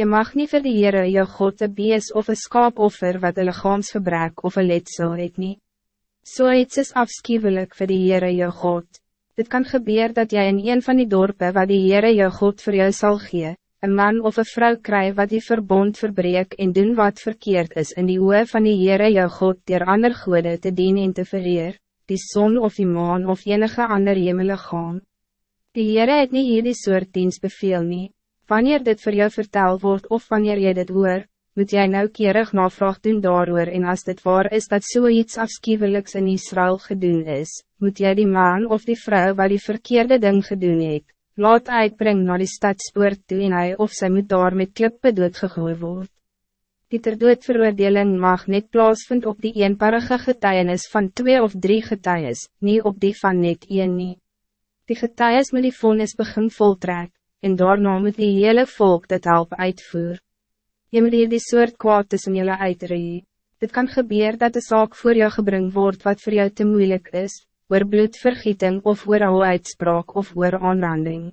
Je mag niet voor de Heere jou God een bies of een skaapoffer wat een lichaamsgebrek of een letsel het nie. So iets is afschuwelijk voor de Heere jou God. Dit kan gebeuren dat jij in een van die dorpen waar die Heere jou God voor jou zal gee, een man of een vrouw krijgt wat die verbond verbreek en doen wat verkeerd is in die oe van die Heere jou God dier ander goede te dien en te vereer, die zon of die maan of enige ander hemel gaan. Die Heere het nie hier die soort dienst beveel nie. Wanneer dit voor jou vertel wordt of wanneer je dit hoor, moet jij nauwkeurig navraag doen daarover en als dit waar is dat zoiets so afschuwelijks in Israël gedoen is, moet jij die man of die vrouw waar die verkeerde ding gedoen het, laat uitbrengen naar die stadspoort toe en hy of zij moet daar met klippe doodgegooi word. Die ter doodveroordeling mag net plaasvind op die eenparige getuienis van twee of drie getuies, niet op die van net een nie. Die getuies moet die vonnis begin voltrek, en daarna moet die hele volk dit help uitvoer. Je moet hier die soort kwaad tussen jullie uitree. Dit kan gebeuren dat de zaak voor jou gebring wordt wat voor jou te moeilijk is, oor bloedvergieting of oor ou uitspraak of oor aanranding.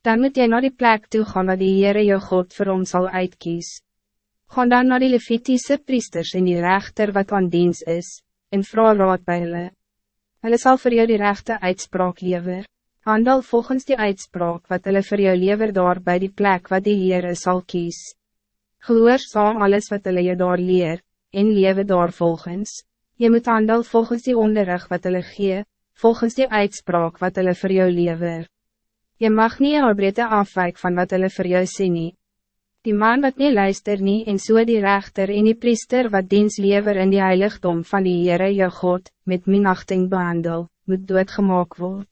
Dan moet jy naar die plek toe gaan waar die Heere jou God vir hom sal uitkies. Gaan dan naar die Levitiese priesters en die rechter wat aan diens is, en vraag raad by hulle. Hulle sal vir jou die rechte uitspraak lever. Handel volgens die uitspraak wat hulle vir jou lever daar bij die plek wat die Heere sal kies. Gehoorzaam alles wat hulle je daar leer, en lewe daar volgens. Je moet handel volgens die onderrig wat hulle gee, volgens die uitspraak wat hulle vir jou lever. Je mag niet arbeide afwijk van wat hulle vir jou sê nie. Die man wat niet luister nie en so die rechter en die priester wat diens lever in die heiligdom van die Heere jou God, met minachting behandel, moet doodgemaak word.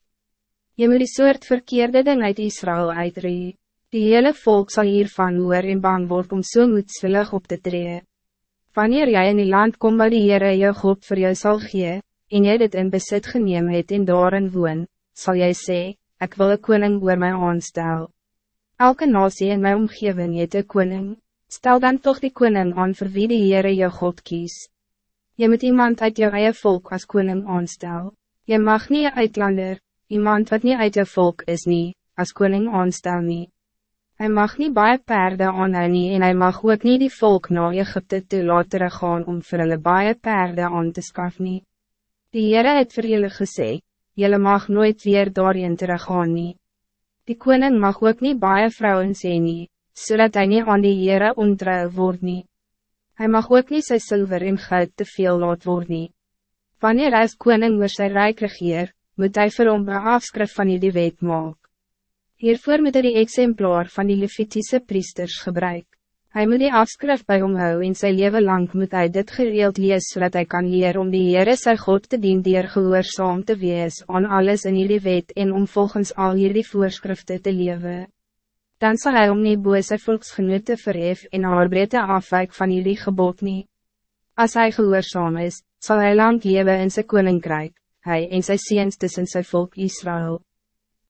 Je moet die soort verkeerde ding uit Israël uitree. Die hele volk zal hiervan hoor en bang word om so moedswillig op te tree. Wanneer jij in die land kom waar die Heere jou God voor jou zal gee, en jy dit in besit geneem het en daarin woon, zal jij sê, ik wil een koning oor my aanstel. Elke nasie in my omgeving het een koning, stel dan toch die koning aan vir wie die Heere jou God kies. Je moet iemand uit jou eie volk als koning aanstel. Je mag niet uitlander, iemand wat niet uit je volk is nie, als koning aanstel nie. Hy mag niet baie perde aanhou nie en hy mag ook niet die volk na Egypte toe later gaan om vir hulle baie perde aan te skaf nie. Die Heere het vir julle gesê, julle mag nooit weer daarin teruggaan nie. Die koning mag ook niet baie vrouwen sê nie, zodat hij niet aan die Heere ontrouw word nie. Hy mag ook niet sy zilver en goud te veel laat word nie. Wanneer hy as koning oor sy rijk regeer, moet hij vir hom een afskrif van die wet maak. Hiervoor moet hy die exemplaar van die Levitische priesters gebruik. Hij moet die afskrif bij hom hou en sy leven lang moet hij dit gereeld lees zodat hij kan leren om die Heere sy God te dien dier gehoorzaam te wees aan alles in die wet en om volgens al hierdie voorschriften te leven. Dan zal hij om nie boe sy volksgenote verhef en arbeide afwijk van hierdie gebod nie. As hy gehoorzaam is, zal hij lang leven in sy koninkrijk hij en sy seens tussen sy volk Israël.